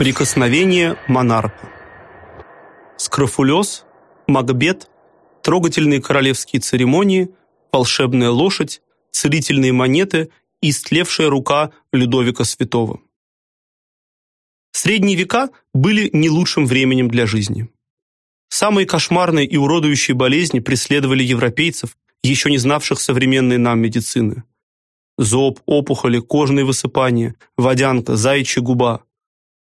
Прикосновение монарха. Скрофулез, Макбет, трогательные королевские церемонии, волшебная лошадь, целительные монеты и истлевшая рука Людовика Святого. Средние века были не лучшим временем для жизни. Самые кошмарные и уродующие болезни преследовали европейцев, еще не знавших современной нам медицины. Зоб, опухоли, кожные высыпания, водянка, заячья губа.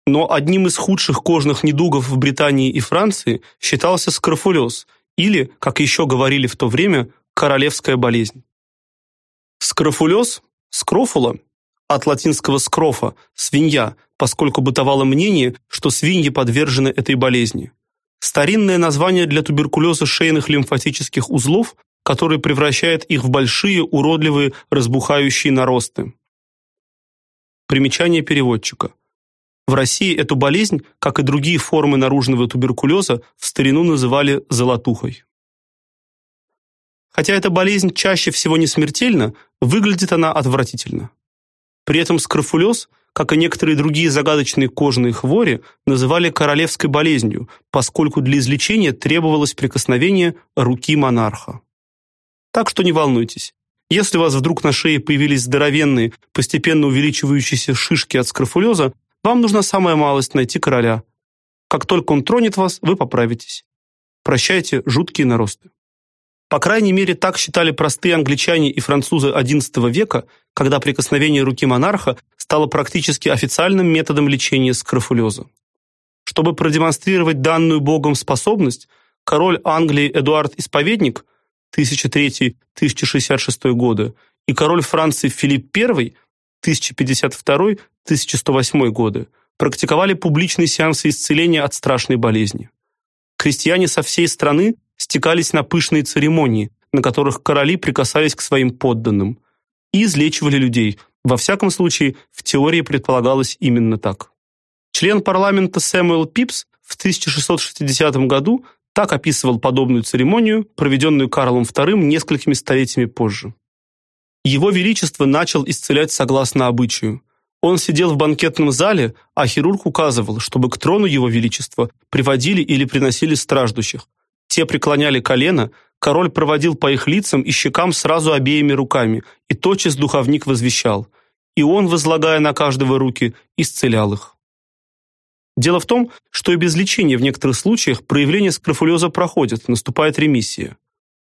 Но одним из худших кожных недугов в Британии и Франции считался скрофулез, или, как еще говорили в то время, королевская болезнь. Скрофулез, скрофула, от латинского скрофа свинья, поскольку бытовало мнение, что свиньи подвержены этой болезни. Старинное название для туберкулеза шейных лимфатических узлов, который превращает их в большие уродливые разбухающие наросты. Примечание переводчика. В России эту болезнь, как и другие формы наружного туберкулеза, в старину называли золотухой. Хотя эта болезнь чаще всего не смертельна, выглядит она отвратительно. При этом скрофулез, как и некоторые другие загадочные кожные хвори, называли королевской болезнью, поскольку для излечения требовалось прикосновение руки монарха. Так что не волнуйтесь. Если у вас вдруг на шее появились здоровенные, постепенно увеличивающиеся шишки от скрофулеза, вам нужна самая малость найти короля. Как только он тронет вас, вы поправитесь. Прощайте жуткие наросты. По крайней мере, так считали простые англичане и французы XI века, когда прикосновение руки монарха стало практически официальным методом лечения скрофулеза. Чтобы продемонстрировать данную Богом способность, король Англии Эдуард Исповедник 1003-1066 годы и король Франции Филипп I 1052-1108 годы практиковали публичные сеансы исцеления от страшной болезни. Крестьяне со всей страны стекались на пышные церемонии, на которых короли прикасались к своим подданным и излечивали людей. Во всяком случае, в теории предполагалось именно так. Член парламента Сэмюэл Пипс в 1660 году так описывал подобную церемонию, проведенную Карлом II несколькими столетиями позже. Его величество начал исцелять согласно обычаю. Он сидел в банкетном зале, а хирург указывал, чтобы к трону его величества приводили или приносили страждущих. Те преклоняли колено, король проводил по их лицам и щекам сразу обеими руками, и тотчас духовник возвещал: "И он, возлагая на каждого руки, исцелял их". Дело в том, что и без лечения в некоторых случаях проявление скрофулеза проходит, наступает ремиссия.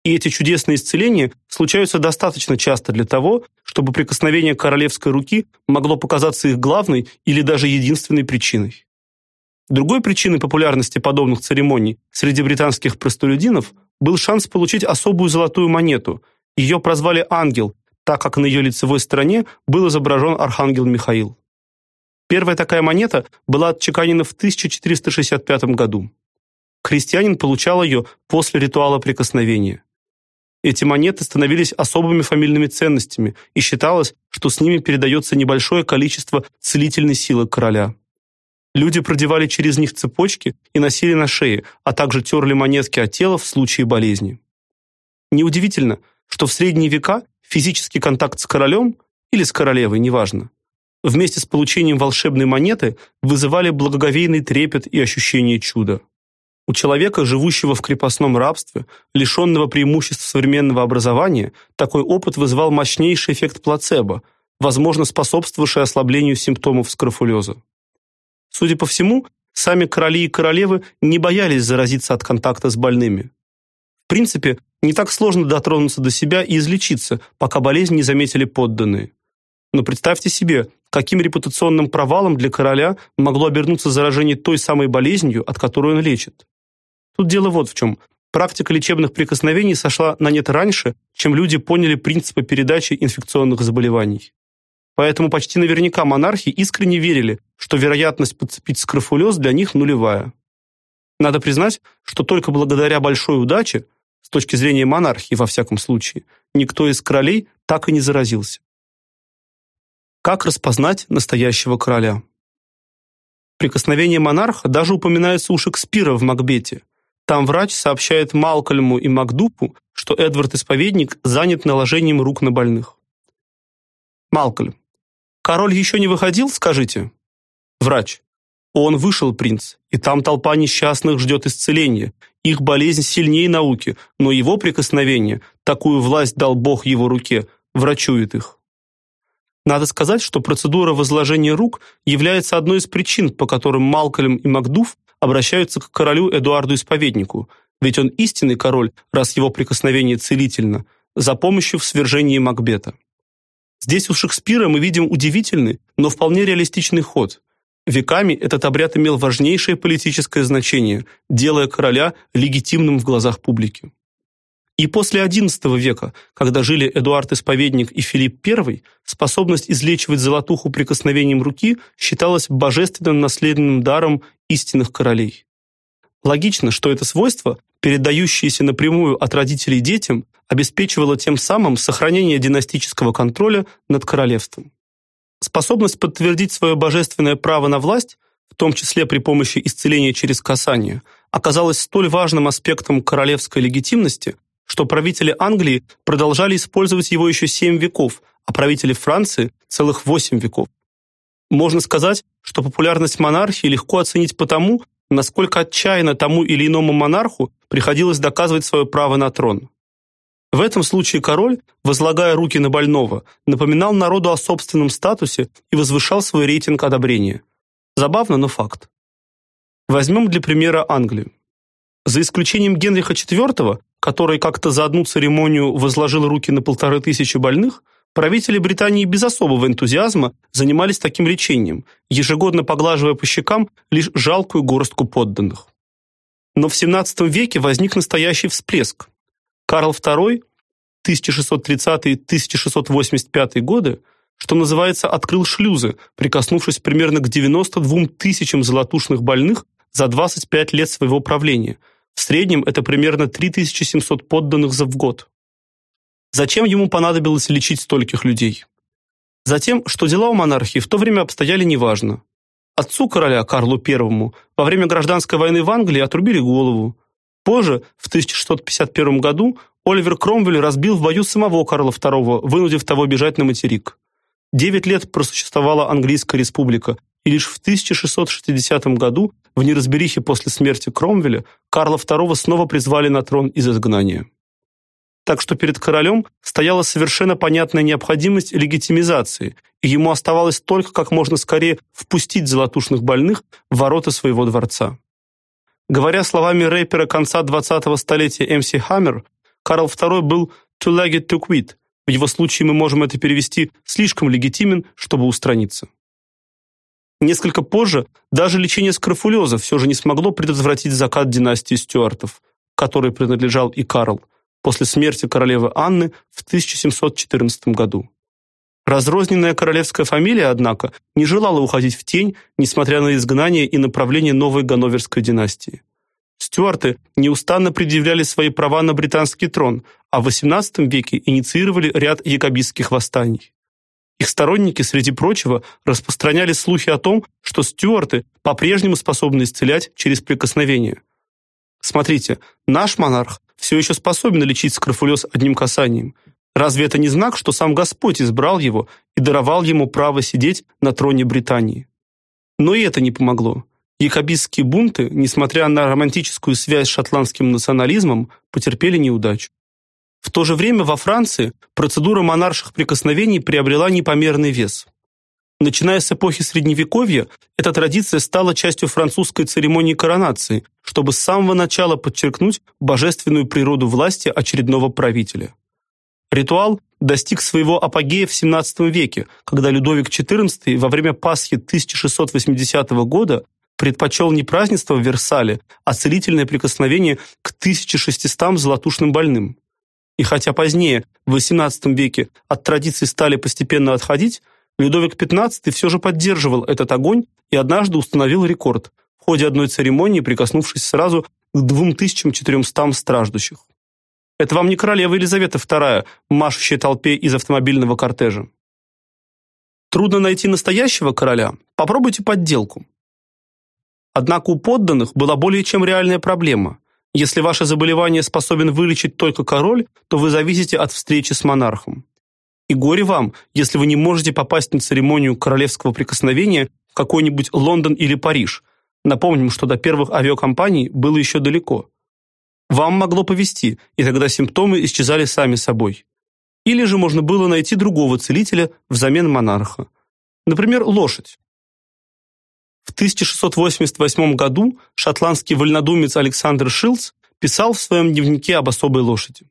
И эти чудесные исцеления случаются достаточно часто для того, чтобы прикосновение королевской руки могло показаться их главной или даже единственной причиной. Другой причиной популярности подобных церемоний среди британских простолюдинов был шанс получить особую золотую монету. Ее прозвали ангел, так как на ее лицевой стороне был изображен архангел Михаил. Первая такая монета была отчеканена в 1465 году. Крестьянин получал ее после ритуала прикосновения. Эти монеты становились особыми фамильными ценностями, и считалось, что с ними передается небольшое количество целительной силы короля. Люди продевали через них цепочки и носили на шее, а также терли монетки от тела в случае болезни. Неудивительно, что в средние века физический контакт с королем или с королевой, неважно, вместе с получением волшебной монеты вызывали благоговейный трепет и ощущение чуда. У человека, живущего в крепостном рабстве, лишенного преимуществ современного образования, такой опыт вызывал мощнейший эффект плацебо, возможно, способствовавший ослаблению симптомов скрофулеза. Судя по всему, сами короли и королевы не боялись заразиться от контакта с больными. В принципе, не так сложно дотронуться до себя и излечиться, пока болезнь не заметили подданные. Но представьте себе, каким репутационным провалом для короля могло обернуться заражение той самой болезнью, от которой он лечит. Тут дело вот в чем. Практика лечебных прикосновений сошла на нет раньше, чем люди поняли принципы передачи инфекционных заболеваний. Поэтому почти наверняка монархи искренне верили, что вероятность подцепить скрофулез для них нулевая. Надо признать, что только благодаря большой удаче, с точки зрения монархии во всяком случае, никто из королей так и не заразился. Как распознать настоящего короля? Прикосновение монарха даже упоминается у Шекспира в Макбете. Там врач сообщает Малкольму и Макдупу, что Эдвард Исповедник занят наложением рук на больных. Малкольм. Король еще не выходил, скажите? Врач. Он вышел, принц, и там толпа несчастных ждет исцеления. Их болезнь сильнее науки, но его прикосновение, такую власть дал Бог его руке, врачует их. Надо сказать, что процедура возложения рук является одной из причин, по которым Малкольм и Макдуф обращаются к королю Эдуарду Исповеднику, ведь он истинный король, раз его прикосновение целительно, за помощью в свержении Макбета. Здесь у Шекспира мы видим удивительный, но вполне реалистичный ход. Веками этот обряд имел важнейшее политическое значение, делая короля легитимным в глазах публики. И после XI века, когда жили Эдуард Исповедник и Филипп I, способность излечивать золотуху прикосновением руки считалась божественным наследным даром истинных королей. Логично, что это свойство, передающееся напрямую от родителей детям, обеспечивало тем самым сохранение династического контроля над королевством. Способность подтвердить свое божественное право на власть, в том числе при помощи исцеления через касание, оказалась столь важным аспектом королевской легитимности, что правители Англии продолжали использовать его еще семь веков, а правители Франции целых восемь веков. Можно сказать, что популярность монархии легко оценить по тому, насколько отчаянно тому или иному монарху приходилось доказывать свое право на трон. В этом случае король, возлагая руки на больного, напоминал народу о собственном статусе и возвышал свой рейтинг одобрения. Забавно, но факт. Возьмем для примера Англию. За исключением Генриха IV, который как-то за одну церемонию возложил руки на полторы тысячи больных, правители Британии без особого энтузиазма занимались таким лечением, ежегодно поглаживая по щекам лишь жалкую горстку подданных. Но в XVII веке возник настоящий всплеск. Карл II 1630-1685 годы, что называется, открыл шлюзы, прикоснувшись примерно к 92 тысячам золотушных больных за 25 лет своего правления. В среднем это примерно 3700 подданных за в год. Зачем ему понадобилось лечить стольких людей? Затем, что дела у монархии в то время обстояли неважно. Отцу короля Карлу I во время гражданской войны в Англии отрубили голову. Позже, в 1651 году, Оливер Кромвель разбил в бою самого Карла II, вынудив того бежать на материк. Девять лет просуществовала Английская республика, и лишь в 1660 году, в неразберихе после смерти Кромвеля, Карла II снова призвали на трон из изгнания. Так что перед королем стояла совершенно понятная необходимость легитимизации, и ему оставалось только как можно скорее впустить золотушных больных в ворота своего дворца. Говоря словами рэпера конца 20-го столетия MC Hammer, Карл II был two-legged to quit. В его случае мы можем это перевести слишком легитимен, чтобы устраниться. Несколько позже даже лечение скрофулеза все же не смогло предотвратить закат династии Стюартов, которой принадлежал и Карл, после смерти королевы Анны в 1714 году. Разрозненная королевская фамилия, однако, не желала уходить в тень, несмотря на изгнание и направление новой ганноверской династии. Стюарты неустанно предъявляли свои права на британский трон, а в XVIII веке инициировали ряд якобитских восстаний. Их сторонники, среди прочего, распространяли слухи о том, что стюарты по-прежнему способны исцелять через прикосновение. Смотрите, наш монарх все еще способен лечить скрофулез одним касанием. Разве это не знак, что сам Господь избрал его и даровал ему право сидеть на троне Британии? Но и это не помогло. Якобистские бунты, несмотря на романтическую связь с шотландским национализмом, потерпели неудачу. В то же время во Франции процедура монарших прикосновений приобрела непомерный вес. Начиная с эпохи Средневековья, эта традиция стала частью французской церемонии коронации, чтобы с самого начала подчеркнуть божественную природу власти очередного правителя. Ритуал достиг своего апогея в XVII веке, когда Людовик XIV во время Пасхи 1680 года предпочел не празднество в Версале, а целительное прикосновение к 1600 золотушным больным. И хотя позднее, в XVIII веке, от традиций стали постепенно отходить, Людовик XV все же поддерживал этот огонь и однажды установил рекорд, в ходе одной церемонии прикоснувшись сразу к 2400 страждущих. Это вам не королева Елизавета II, машущая толпе из автомобильного кортежа. Трудно найти настоящего короля? Попробуйте подделку. Однако у подданных была более чем реальная проблема. Если ваше заболевание способен вылечить только король, то вы зависите от встречи с монархом. И горе вам, если вы не можете попасть на церемонию королевского прикосновения в какой-нибудь Лондон или Париж. Напомним, что до первых авиакомпаний было еще далеко. Вам могло повезти, и тогда симптомы исчезали сами собой. Или же можно было найти другого целителя взамен монарха. Например, лошадь. В 1688 году шотландский вольнодумец Александр Шилдс писал в своем дневнике об особой лошади.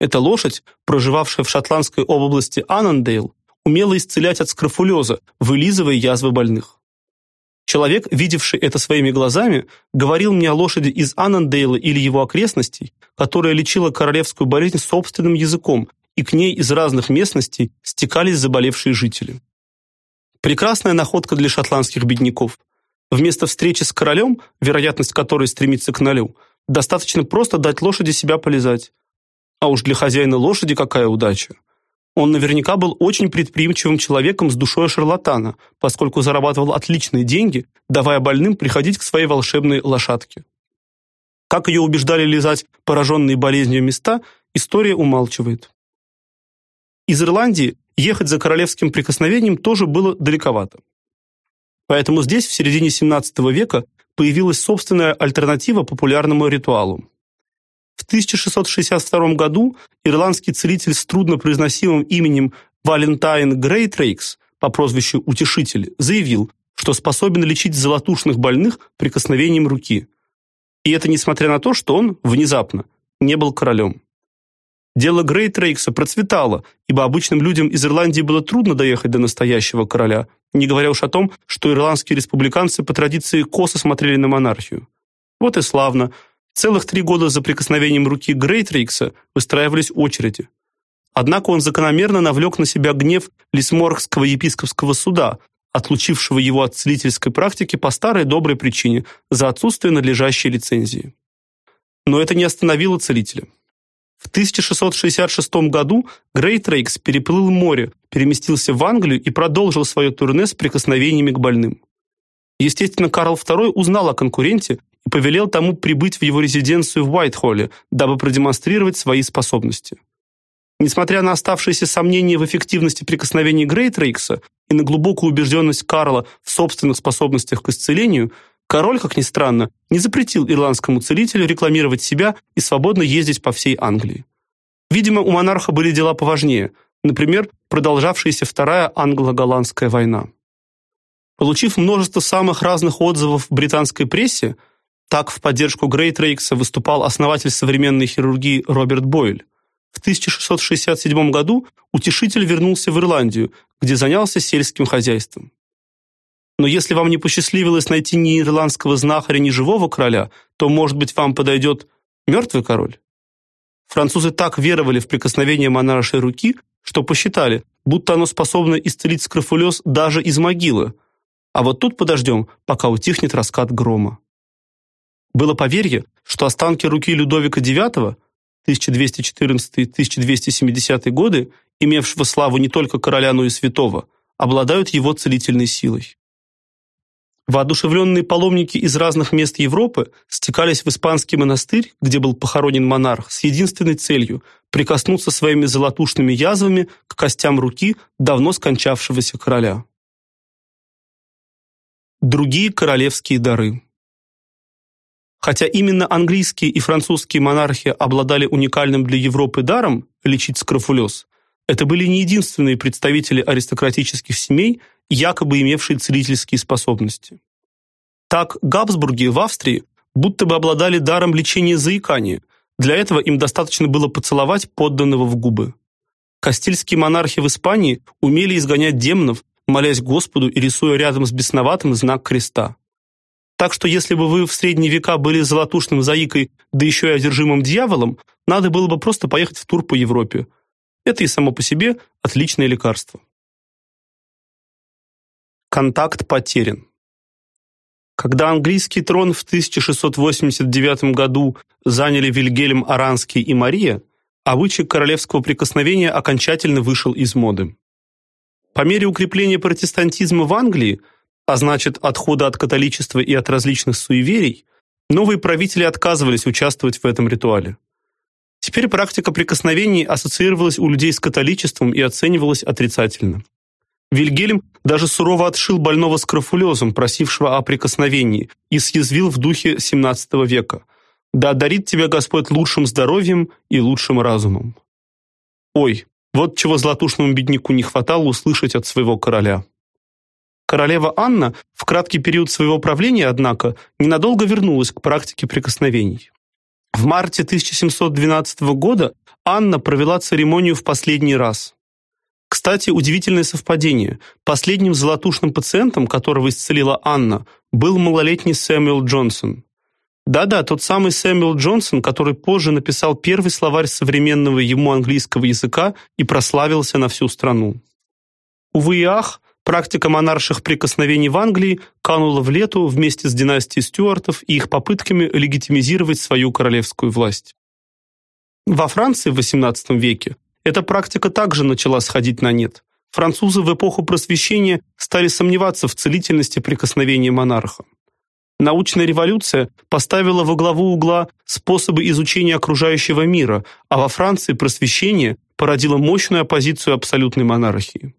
Эта лошадь, проживавшая в шотландской области Аннандейл, умела исцелять от скрофулеза, вылизывая язвы больных. Человек, видевший это своими глазами, говорил мне о лошади из Аннандейла или его окрестностей, которая лечила королевскую болезнь собственным языком, и к ней из разных местностей стекались заболевшие жители. Прекрасная находка для шотландских бедняков. Вместо встречи с королем, вероятность которой стремится к нулю, достаточно просто дать лошади себя полизать. А уж для хозяина лошади какая удача. Он наверняка был очень предприимчивым человеком с душой шарлатана, поскольку зарабатывал отличные деньги, давая больным приходить к своей волшебной лошадке. Как ее убеждали лизать пораженные болезнью места, история умалчивает. Из Ирландии ехать за королевским прикосновением тоже было далековато. Поэтому здесь в середине XVII века появилась собственная альтернатива популярному ритуалу. В 1662 году ирландский целитель с труднопроизносимым именем Валентайн Грейтрейкс по прозвищу Утешитель заявил, что способен лечить золотушных больных прикосновением руки. И это несмотря на то, что он внезапно не был королем. Дело Грейтрейкса процветало, ибо обычным людям из Ирландии было трудно доехать до настоящего короля, не говоря уж о том, что ирландские республиканцы по традиции косо смотрели на монархию. Вот и славно, Целых три года за прикосновением руки Грейтрикса выстраивались очереди. Однако он закономерно навлек на себя гнев Лисморгского епископского суда, отлучившего его от целительской практики по старой доброй причине за отсутствие надлежащей лицензии. Но это не остановило целителя. В 1666 году Грейтрейкс переплыл море, переместился в Англию и продолжил свое турне с прикосновениями к больным. Естественно, Карл II узнал о конкуренте и повелел тому прибыть в его резиденцию в Уайтхолле, дабы продемонстрировать свои способности. Несмотря на оставшиеся сомнения в эффективности прикосновений Грейтрейкса и на глубокую убежденность Карла в собственных способностях к исцелению, король, как ни странно, не запретил ирландскому целителю рекламировать себя и свободно ездить по всей Англии. Видимо, у монарха были дела поважнее, например, продолжавшаяся Вторая англо-голландская война. Получив множество самых разных отзывов в британской прессе, так в поддержку Грейтрейкса выступал основатель современной хирургии Роберт Бойль. В 1667 году утешитель вернулся в Ирландию, где занялся сельским хозяйством. Но если вам не посчастливилось найти ни ирландского знахаря, ни живого короля, то, может быть, вам подойдет мертвый король? Французы так веровали в прикосновение монаршей руки, что посчитали, будто оно способно исцелить скрофулез даже из могилы. А вот тут подождем, пока утихнет раскат грома. Было поверье, что останки руки Людовика IX 1214-1270 годы, имевшего славу не только короля, но и святого, обладают его целительной силой. Воодушевленные паломники из разных мест Европы стекались в испанский монастырь, где был похоронен монарх, с единственной целью прикоснуться своими золотушными язвами к костям руки давно скончавшегося короля. Другие королевские дары. Хотя именно английские и французские монархи обладали уникальным для Европы даром лечить скрофулез, это были не единственные представители аристократических семей, якобы имевшие целительские способности. Так Габсбурги в Австрии будто бы обладали даром лечения заикания. Для этого им достаточно было поцеловать подданного в губы. Кастильские монархи в Испании умели изгонять демонов, молясь Господу и рисуя рядом с бесноватым знак креста. Так что если бы вы в средние века были золотушным заикой, да еще и одержимым дьяволом, надо было бы просто поехать в тур по Европе. Это и само по себе отличное лекарство. Контакт потерян. Когда английский трон в 1689 году заняли Вильгельм Аранский и Мария, обычай королевского прикосновения окончательно вышел из моды. По мере укрепления протестантизма в Англии – а значит, отхода от католичества и от различных суеверий, новые правители отказывались участвовать в этом ритуале. Теперь практика прикосновений ассоциировалась у людей с католичеством и оценивалась отрицательно. Вильгельм даже сурово отшил больного скрофулезом, просившего о прикосновении, и съязвил в духе XVII века: "Да одарит тебя Господь лучшим здоровьем и лучшим разумом". Ой, вот чего златушному бедняку не хватало услышать от своего короля. Королева Анна в краткий период своего правления, однако, ненадолго вернулась к практике прикосновений. В марте 1712 года Анна провела церемонию в последний раз. Кстати, удивительное совпадение. Последним золотушным пациентом, которого исцелила Анна, был малолетний Сэмюэл Джонсон. Да-да, тот самый Сэмюэл Джонсон, который позже написал первый словарь современного ему английского языка и прославился на всю страну. Увы и ах, практика монарших прикосновений в Англии канула в лету вместе с династией Стюартов и их попытками легитимизировать свою королевскую власть. Во Франции в XVIII веке эта практика также начала сходить на нет. Французы в эпоху Просвещения стали сомневаться в целительности прикосновения монарха. Научная революция поставила во главу угла способы изучения окружающего мира, а во Франции просвещение породило мощную оппозицию абсолютной монархии.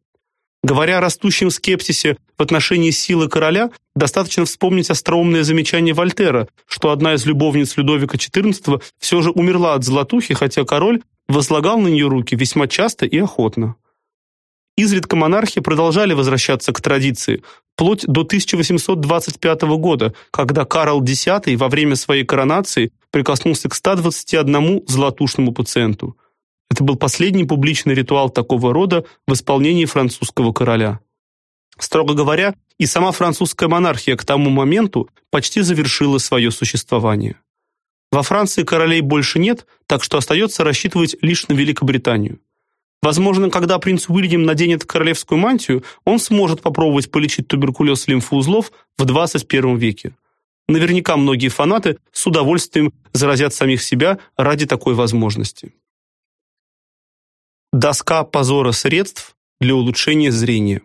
Говоря о растущем скепсисе в отношении силы короля, достаточно вспомнить остроумное замечание Вольтера, что одна из любовниц Людовика XIV все же умерла от золотухи, хотя король возлагал на нее руки весьма часто и охотно. Изредка монархи продолжали возвращаться к традиции, вплоть до 1825 года, когда Карл X во время своей коронации прикоснулся к 121 золотушному пациенту. Это был последний публичный ритуал такого рода в исполнении французского короля. Строго говоря, и сама французская монархия к тому моменту почти завершила свое существование. Во Франции королей больше нет, так что остается рассчитывать лишь на Великобританию. Возможно, когда принц Уильям наденет королевскую мантию, он сможет попробовать полечить туберкулез лимфоузлов в 21 веке. Наверняка многие фанаты с удовольствием заразят самих себя ради такой возможности. Доска позора средств для улучшения зрения.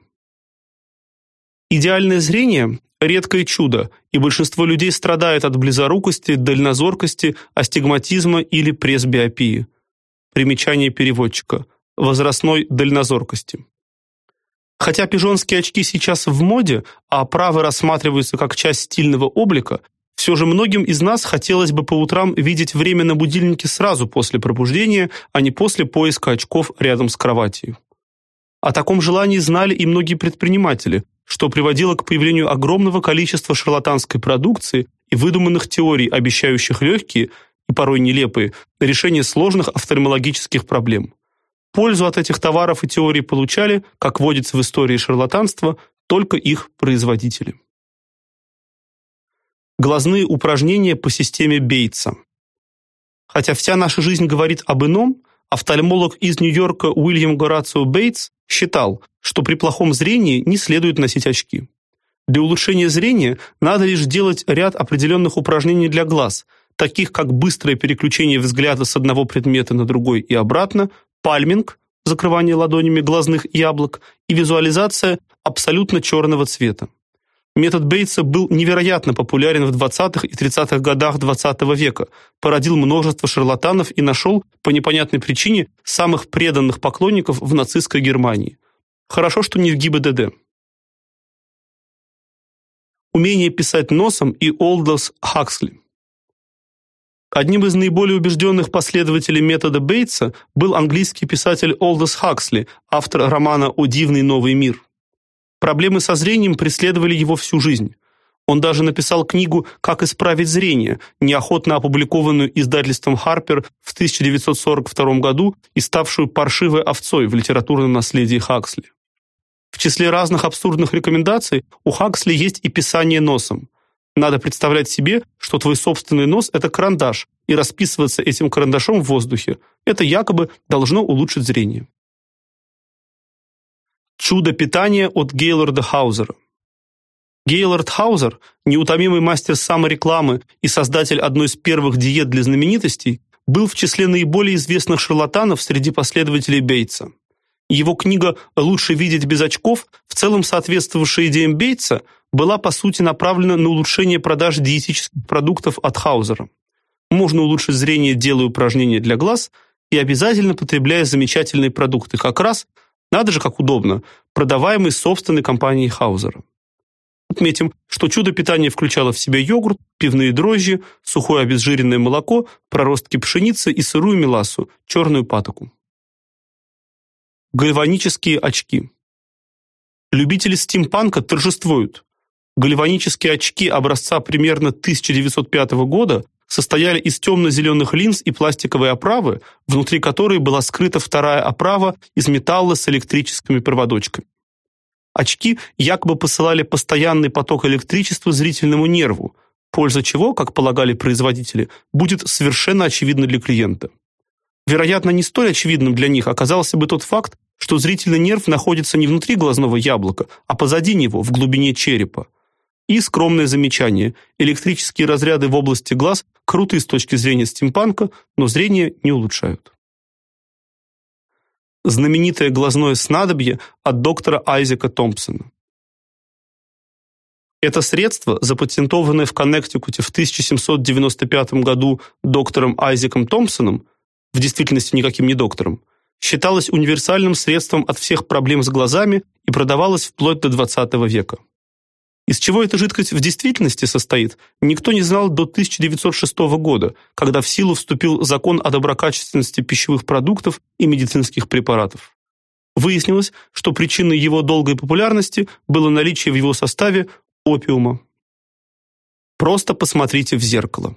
Идеальное зрение редкое чудо, и большинство людей страдает от близорукости, дальнозоркости, астигматизма или пресбиопии. Примечание переводчика. Возрастной дальнозоркости. Хотя пижонские очки сейчас в моде, а оправы рассматриваются как часть стильного облика, все же многим из нас хотелось бы по утрам видеть время на будильнике сразу после пробуждения, а не после поиска очков рядом с кроватью. О таком желании знали и многие предприниматели, что приводило к появлению огромного количества шарлатанской продукции и выдуманных теорий, обещающих легкие и порой нелепые решения сложных офтальмологических проблем. Пользу от этих товаров и теорий получали, как водится в истории шарлатанства, только их производители. Глазные упражнения по системе Бейтса. Хотя вся наша жизнь говорит об ином, офтальмолог из Нью-Йорка Уильям Горацио Бейтс считал, что при плохом зрении не следует носить очки. Для улучшения зрения надо лишь делать ряд определенных упражнений для глаз, таких как быстрое переключение взгляда с одного предмета на другой и обратно, пальминг, закрывание ладонями глазных яблок и визуализация абсолютно черного цвета. Метод Бейтса был невероятно популярен в 20-х и 30-х годах XX -го века, породил множество шарлатанов и нашел, по непонятной причине, самых преданных поклонников в нацистской Германии. Хорошо, что не в ГИБДД. Умение писать носом и Олдос Хаксли. Одним из наиболее убежденных последователей метода Бейтса был английский писатель Олдос Хаксли, автор романа О дивный новый мир. Проблемы со зрением преследовали его всю жизнь. Он даже написал книгу «Как исправить зрение», неохотно опубликованную издательством Harper в 1942 году и ставшую паршивой овцой в литературном наследии Хаксли. В числе разных абсурдных рекомендаций у Хаксли есть и писание носом. Надо представлять себе, что твой собственный нос это карандаш, и расписываться этим карандашом в воздухе. Это якобы должно улучшить зрение. Чудо питания от Гейлорда Хаузера. Гейлорд Хаузер, неутомимый мастер саморекламы и создатель одной из первых диет для знаменитостей, был в числе наиболее известных шарлатанов среди последователей Бейтса. Его книга Лучше видеть без очков, в целом соответствовавшая идеям Бейтса, была по сути направлена на улучшение продаж диетических продуктов от Хаузера. Можно улучшить зрение, делая упражнения для глаз и обязательно потребляя замечательные продукты, как раз Надо же, как удобно, продаваемый собственной компанией Хаузера. Отметим, что чудо питания включало в себя йогурт, пивные дрожжи, сухое обезжиренное молоко, проростки пшеницы и сырую мелассу, черную патоку. Гальванические очки. Любители стимпанка торжествуют. Гальванические очки образца примерно 1905 года состояли из темно-зеленых линз и пластиковой оправы, внутри которой была скрыта вторая оправа из металла с электрическими проводочками. Очки якобы посылали постоянный поток электричества зрительному нерву, польза чего, как полагали производители, будет совершенно очевидна для клиента. Вероятно, не столь очевидным для них оказался бы тот факт, что зрительный нерв находится не внутри глазного яблока, а позади него, в глубине черепа. И скромное замечание: электрические разряды в области глаз круты с точки зрения стимпанка, но зрение не улучшают знаменитое глазное снадобье от доктора Айзека Томпсона. Это средство, запатентованное в Коннектикуте в 1795 году доктором Айзеком Томпсоном, в действительности никаким не доктором, считалось универсальным средством от всех проблем с глазами и продавалось вплоть до XX века. Из чего эта жидкость в действительности состоит, никто не знал до 1906 года, когда в силу вступил закон о доброкачественности пищевых продуктов и медицинских препаратов. Выяснилось, что причиной его долгой популярности было наличие в его составе опиума. Просто посмотрите в зеркало.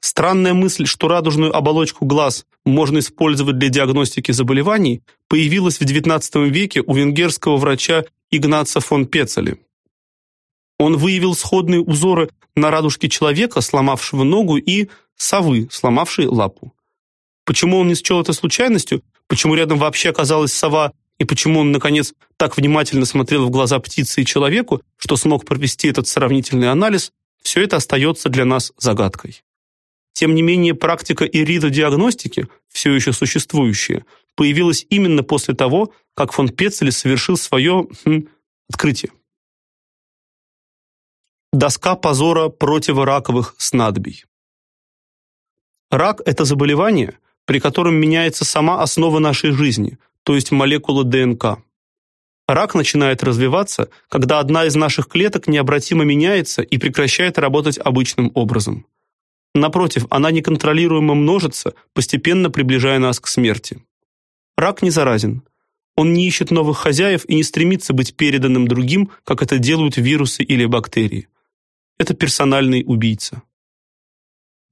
Странная мысль, что радужную оболочку глаз можно использовать для диагностики заболеваний, появилась в XIX веке у венгерского врача Игнаца фон Пецели. Он выявил сходные узоры на радужке человека, сломавшего ногу, и совы, сломавшей лапу. Почему он не счел это случайностью? Почему рядом вообще оказалась сова? И почему он наконец так внимательно смотрел в глаза птице и человеку, что смог провести этот сравнительный анализ? Все это остается для нас загадкой. Тем не менее, практика иридодиагностики, все еще существующая, появилась именно после того, как фон Пецели совершил свое хм, открытие. Доска позора противораковых снадобий. Рак это заболевание, при котором меняется сама основа нашей жизни, то есть молекула ДНК. Рак начинает развиваться, когда одна из наших клеток необратимо меняется и прекращает работать обычным образом. Напротив, она неконтролируемо множится, постепенно приближая нас к смерти. Рак не заразен. Он не ищет новых хозяев и не стремится быть переданным другим, как это делают вирусы или бактерии это персональный убийца.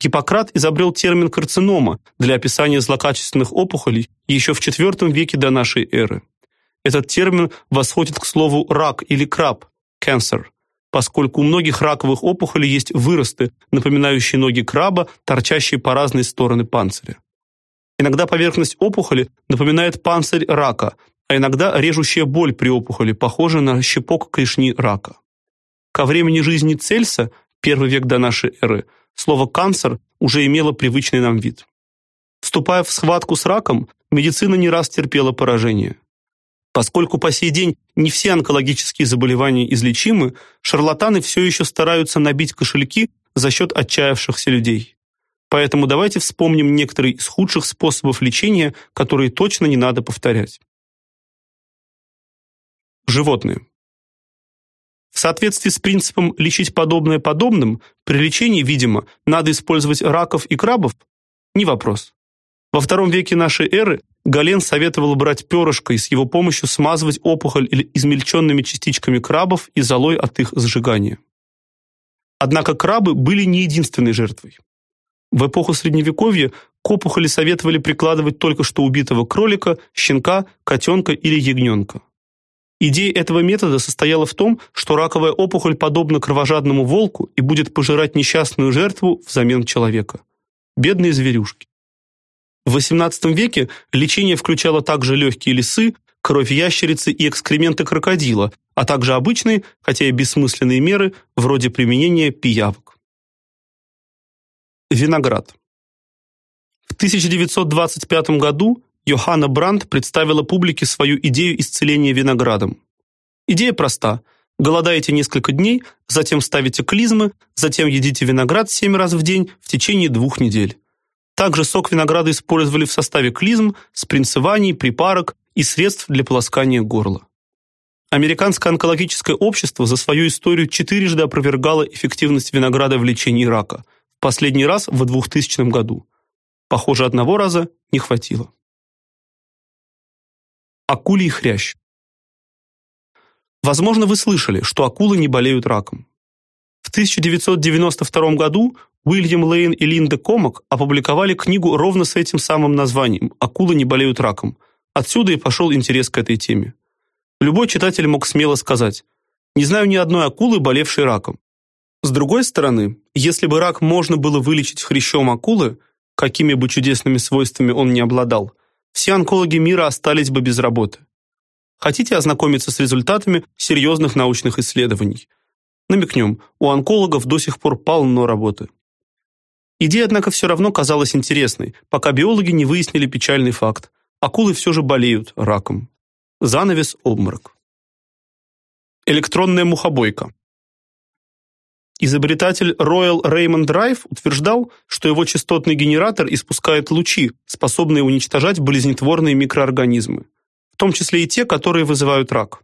Гиппократ изобрел термин карцинома для описания злокачественных опухолей еще в IV веке до нашей эры. Этот термин восходит к слову рак или краб cancer, поскольку у многих раковых опухолей есть выросты, напоминающие ноги краба, торчащие по разные стороны панциря. Иногда поверхность опухоли напоминает панцирь рака, а иногда режущая боль при опухоли похожа на щипок клешни рака. Ко времени жизни Цельса, первый век до нашей эры, слово канцер уже имело привычный нам вид. Вступая в схватку с раком, медицина не раз терпела поражение. Поскольку по сей день не все онкологические заболевания излечимы, шарлатаны все еще стараются набить кошельки за счет отчаявшихся людей. Поэтому давайте вспомним некоторые из худших способов лечения, которые точно не надо повторять. Животные. В соответствии с принципом лечить подобное подобным, при лечении, видимо, надо использовать раков и крабов? Не вопрос. Во втором веке нашей эры Гален советовал брать перышко и с его помощью смазывать опухоль или измельченными частичками крабов и золой от их сжигания. Однако крабы были не единственной жертвой. В эпоху средневековья к опухоли советовали прикладывать только что убитого кролика, щенка, котенка или ягненка. Идея этого метода состояла в том, что раковая опухоль подобна кровожадному волку и будет пожирать несчастную жертву взамен человека. Бедные зверюшки. В XVIII веке лечение включало также легкие лисы, кровь ящерицы и экскременты крокодила, а также обычные, хотя и бессмысленные меры, вроде применения пиявок. Виноград. В 1925 году Йоханна Брандт представила публике свою идею исцеления виноградом. Идея проста. Голодаете несколько дней, затем ставите клизмы, затем едите виноград 7 раз в день в течение двух недель. Также сок винограда использовали в составе клизм, спринцеваний, припарок и средств для полоскания горла. Американское онкологическое общество за свою историю четырежды опровергало эффективность винограда в лечении рака. Последний раз в 2000 году. Похоже, одного раза не хватило. Акулий хрящ. Возможно, вы слышали, что акулы не болеют раком. В 1992 году Уильям Лейн и Линда Комак опубликовали книгу ровно с этим самым названием «Акулы не болеют раком». Отсюда и пошел интерес к этой теме. Любой читатель мог смело сказать: "Не знаю ни одной акулы, болевшей раком". С другой стороны, если бы рак можно было вылечить хрящом акулы, какими бы чудесными свойствами он ни обладал, все онкологи мира остались бы без работы. Хотите ознакомиться с результатами серьезных научных исследований? Намекнем, у онкологов до сих пор полно работы. Идея, однако, все равно казалась интересной, пока биологи не выяснили печальный факт. Акулы все же болеют раком. Занавес обморок. Электронная мухобойка. Изобретатель Royal Raymond Drive утверждал, что его частотный генератор испускает лучи, способные уничтожать болезнетворные микроорганизмы, в том числе и те, которые вызывают рак.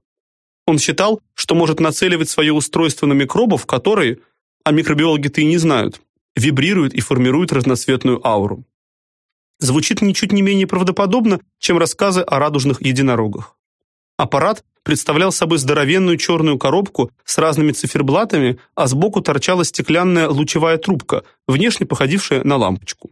Он считал, что может нацеливать свое устройство на микробов, которые, а микробиологи-то и не знают, вибрируют и формируют разноцветную ауру. Звучит ничуть не менее правдоподобно, чем рассказы о радужных единорогах. Аппарат представлял собой здоровенную черную коробку с разными циферблатами, а сбоку торчала стеклянная лучевая трубка, внешне походившая на лампочку.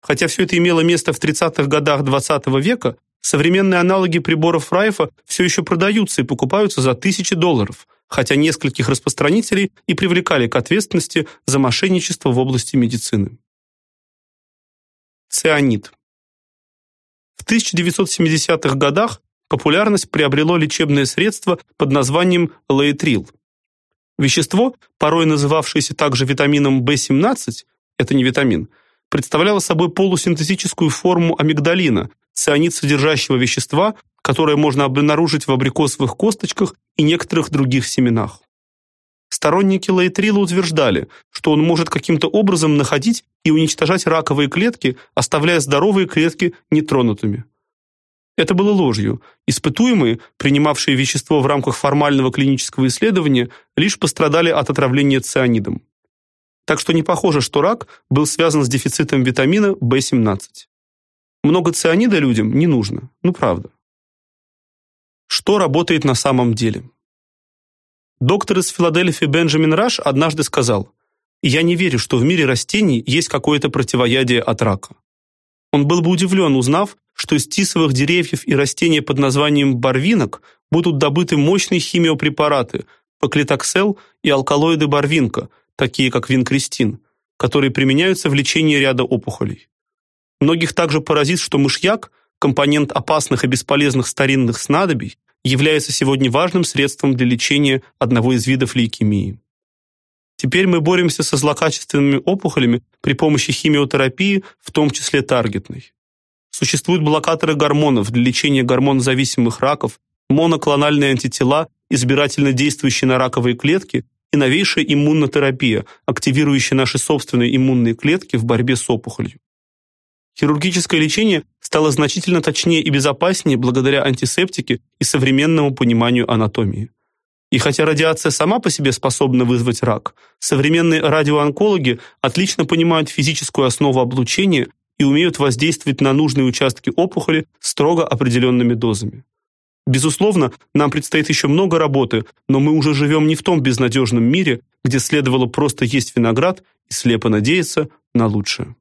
Хотя все это имело место в 30-х годах XX -го века, современные аналоги приборов Райфа все еще продаются и покупаются за тысячи долларов, хотя нескольких распространителей и привлекали к ответственности за мошенничество в области медицины. Цианид. В 1970-х годах популярность приобрело лечебное средство под названием лоэтрил. Вещество, порой называвшееся также витамином В17, это не витамин, представляло собой полусинтетическую форму амигдалина, цианид содержащего вещества, которое можно обнаружить в абрикосовых косточках и некоторых других семенах. Сторонники лоэтрила утверждали, что он может каким-то образом находить и уничтожать раковые клетки, оставляя здоровые клетки нетронутыми. Это было ложью. Испытуемые, принимавшие вещество в рамках формального клинического исследования, лишь пострадали от отравления цианидом. Так что не похоже, что рак был связан с дефицитом витамина В17. Много цианида людям не нужно. Ну правда. Что работает на самом деле? Доктор из Филадельфии Бенджамин Раш однажды сказал: "Я не верю, что в мире растений есть какое-то противоядие от рака". Он был бы удивлен, узнав, что из тисовых деревьев и растений под названием барвинок будут добыты мощные химиопрепараты поклитоксел и алкалоиды барвинка, такие как винкристин, которые применяются в лечении ряда опухолей. Многих также поразит, что мышьяк, компонент опасных и бесполезных старинных снадобий, является сегодня важным средством для лечения одного из видов лейкемии. Теперь мы боремся со злокачественными опухолями при помощи химиотерапии, в том числе таргетной. Существуют блокаторы гормонов для лечения гормонозависимых раков, моноклональные антитела, избирательно действующие на раковые клетки, и новейшая иммунотерапия, активирующая наши собственные иммунные клетки в борьбе с опухолью. Хирургическое лечение стало значительно точнее и безопаснее благодаря антисептике и современному пониманию анатомии. И хотя радиация сама по себе способна вызвать рак, современные радиоонкологи отлично понимают физическую основу облучения и умеют воздействовать на нужные участки опухоли строго определенными дозами. Безусловно, нам предстоит еще много работы, но мы уже живем не в том безнадежном мире, где следовало просто есть виноград и слепо надеяться на лучшее.